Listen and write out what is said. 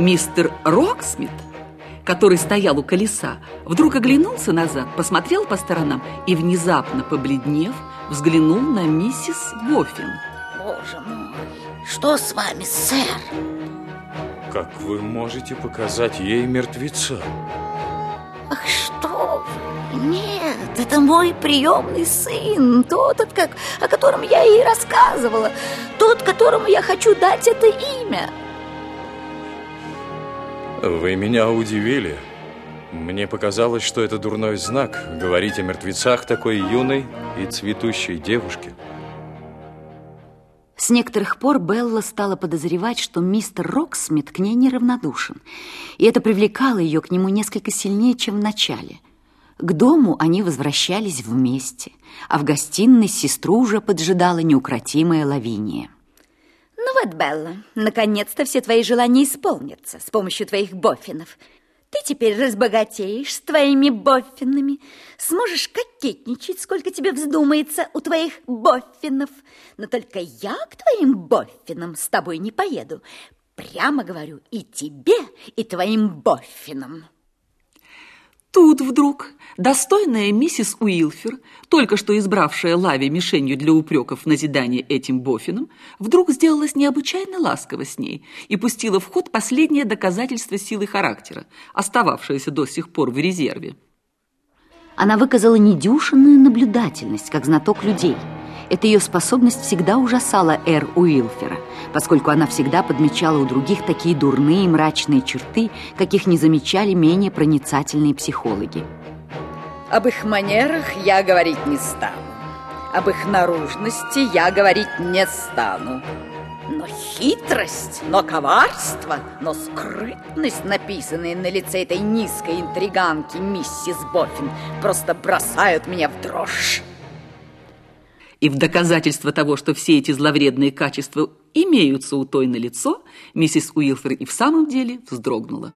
Мистер Роксмит, который стоял у колеса, вдруг оглянулся назад, посмотрел по сторонам и, внезапно побледнев, взглянул на миссис Боффин. Боже мой, что с вами, сэр? Как вы можете показать ей мертвеца? Ах, что вы? Нет, это мой приемный сын, тот, от как, о котором я ей рассказывала, тот, которому я хочу дать это имя. Вы меня удивили. Мне показалось, что это дурной знак говорить о мертвецах такой юной и цветущей девушке. С некоторых пор Белла стала подозревать, что мистер Роксмит к ней неравнодушен, и это привлекало ее к нему несколько сильнее, чем в начале. К дому они возвращались вместе, а в гостиной сестру уже поджидала неукротимая лавиния. Ну вот, Белла, наконец-то все твои желания исполнятся с помощью твоих боффинов. Ты теперь разбогатеешь с твоими боффинами, сможешь кокетничать, сколько тебе вздумается у твоих боффинов. Но только я к твоим боффинам с тобой не поеду. Прямо говорю и тебе, и твоим боффинам. Тут вдруг достойная миссис Уилфер, только что избравшая Лави мишенью для упреков в назидание этим Боффином, вдруг сделалась необычайно ласкова с ней и пустила в ход последнее доказательство силы характера, остававшееся до сих пор в резерве. Она выказала недюшенную наблюдательность, как знаток людей – эта ее способность всегда ужасала Эр Уилфера, поскольку она всегда подмечала у других такие дурные мрачные черты, каких не замечали менее проницательные психологи. Об их манерах я говорить не стану. Об их наружности я говорить не стану. Но хитрость, но коварство, но скрытность, написанные на лице этой низкой интриганки миссис Боффин, просто бросают меня в дрожь. И в доказательство того, что все эти зловредные качества имеются у той на лицо, миссис Уилфер и в самом деле вздрогнула.